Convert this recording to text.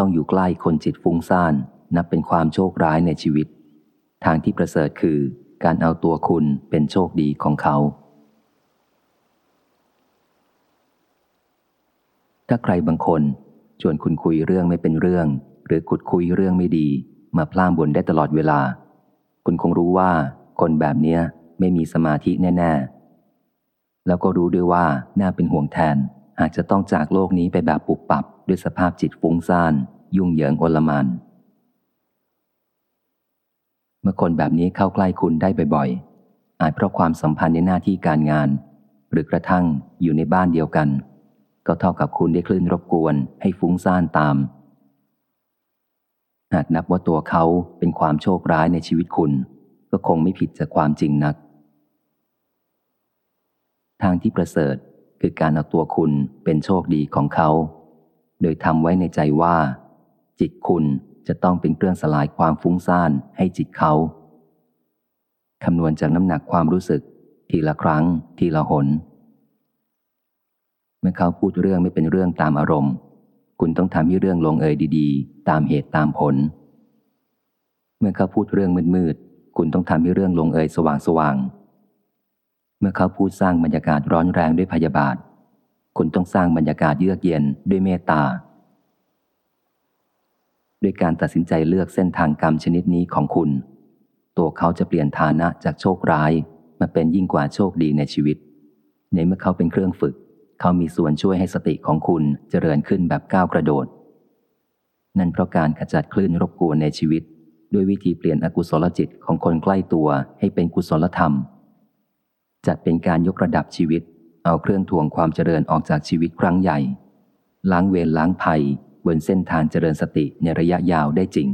ต้องอยู่ใกล้คนจิตฟุ้งซ่าน นับเป็นความโชคร้ายในชีวิต ทางที่ประเสริฐคือการเอาตัวคุณเป็นโชคดีของเขา ถ้าใครบางคนชวนคุณคุยเรื่องไม่เป็นเรื่อง หรือขุดคุยเรื่องไม่ดี มาพล่ามบนได้ตลอดเวลา คุณคงรู้ว่าคนแบบเนี้ยไม่มีสมาธิแน่ ๆ แล้วก็รู้ด้วยว่าน่าเป็นห่วงแทน หากจะต้องจากโลกนี้ไปแบบปุบปับด้วยสภาพจิตฟุ้งซ่าน ยุ่งเหยิงโอลมานเมื่อคนแบบนี้เข้าใกล้คุณได้บ่อยๆ อาจเพราะความสัมพันธ์ในหน้าที่การงาน หรือกระทั่งอยู่ในบ้านเดียวกัน ก็เท่ากับคุณได้คลื่นรบกวนให้ฟุ้งซ่านตาม หากนับว่าตัวเขาเป็นความโชคร้ายในชีวิตคุณ ก็คงไม่ผิดจากความจริงนัก ทางที่ประเสริฐ คือการเอาตัวคุณเป็นโชคดีของเขา โดยทำไว้ในใจว่า จิตคุณจะต้องเป็นเครื่องสลายความฟุ้งซ่านให้จิตเขาคำนวณจากน้ำหนักความรู้สึก ทีละครั้ง ทีละหน เมื่อเขาพูดเรื่องไม่เป็นเรื่องตามอารมณ์ คุณต้องทำให้เรื่องลงเอยดีๆ ตามเหตุตามผล เมื่อเขาพูดเรื่องมืดๆคุณต้องทำให้เรื่องลงเอยสว่างๆ เมื่อเขาพูดสร้างบรรยากาศร้อนแรงด้วยพยาบาท คุณต้องสร้างบรรยากาศเยือกเย็นด้วยเมตตา ด้วยการตัดสินใจเลือกเส้นทางกรรมชนิดนี้ของคุณ ตัวเขาจะเปลี่ยนฐานะจากโชคร้ายมาเป็นยิ่งกว่าโชคดีในชีวิต ในเมื่อเขาเป็นเครื่องฝึก เขามีส่วนช่วยให้สติของคุณเจริญขึ้นแบบก้าวกระโดด นั่นเพราะการขจัดคลื่นรบกวนในชีวิต ด้วยวิธีเปลี่ยนอกุศลจิตของคนใกล้ตัวให้เป็นกุศลธรรม จัดเป็นการยกระดับชีวิต เอาเครื่องทวงความเจริญออกจากชีวิตครั้งใหญ่ ล้างเวรล้างภัยบนเส้นทางเจริญสติในระยะยาวได้จริง